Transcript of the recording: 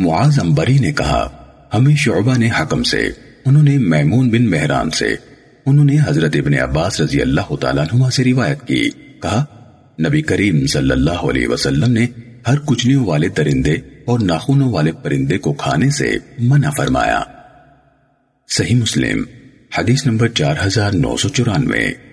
معاذ امبری نے کہا، ہمیں شعبہ نے حکم سے، انہوں نے میمون بن مہران سے، انہوں نے حضرت ابن عباس رضی اللہ تعالیٰ عنہ سے روایت کی۔ کہا، نبی کریم صلی اللہ علیہ وسلم نے ہر کچنیوں والے درندے اور ناخونوں والے پرندے کو کھانے سے منع فرمایا۔ صحیح مسلم، حدیث نمبر چار ہزار نو سو چورانوے۔